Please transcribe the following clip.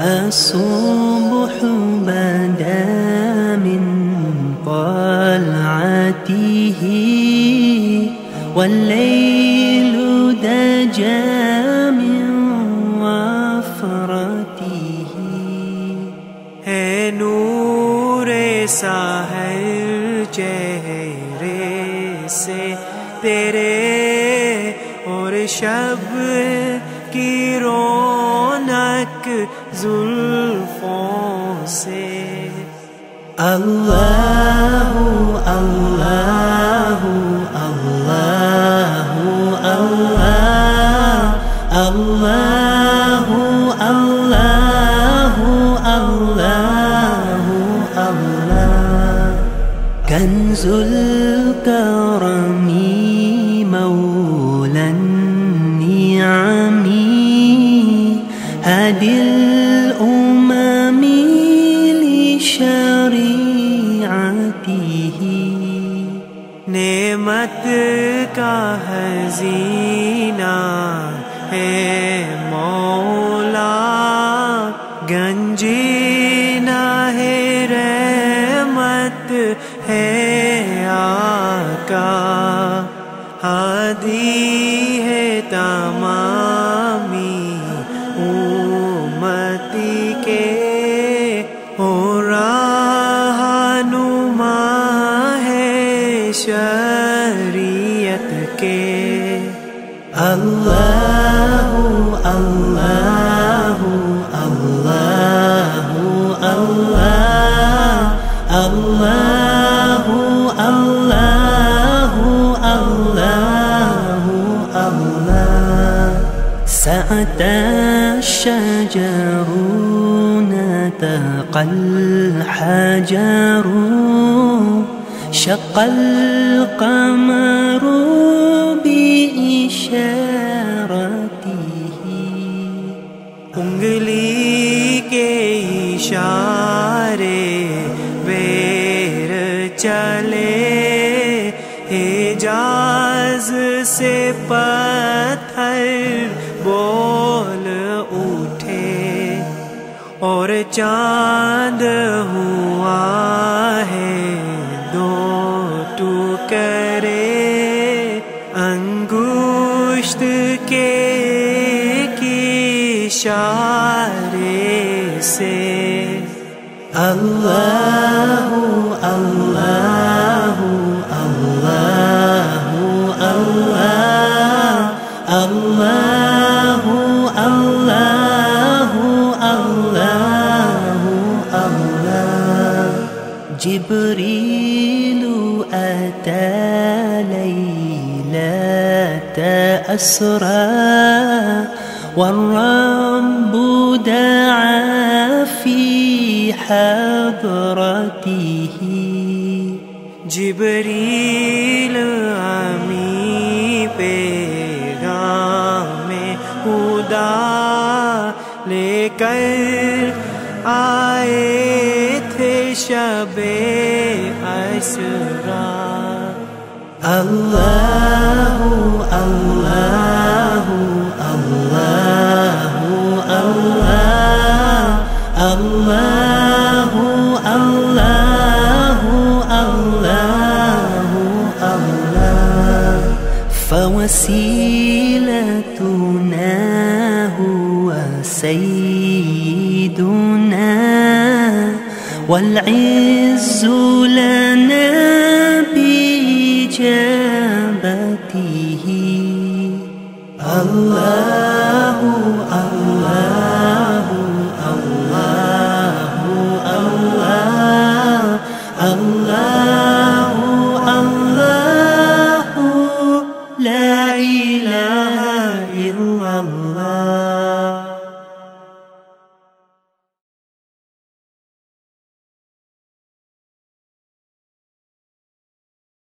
الصبح بدا من طلعته والليل دجى من وفرته. نور ساحل چہرے سے تیرے اور شب کی que Zulfon sait. Allahu, Allahu, Allahu, Allah, Allahu, Allahu, Allahu, Allah. كنز الكرم محبت کا حزینہ ہے مولا گنجینا ہے رحمت ہے آقا حدی ہے تمام الله الله الله الله الله الله الله الله سعد الشجر نتقى الحجر شق القمر. चले एजाज से पत्थर बोल उठे, और चाँद हुआ है दो टुकड़े अंगुष्ट के किशारे से। अल्लाह الله الله الله الله جبريل أتى ليلة أسرى والرب دعا في حضرته جبريل लेकर आए थे शबे असरा الله الله الله الله الله الله الله الله فوسيلتنا هو سيدنا والعز لنا بإجابته. الله الله الله الله الله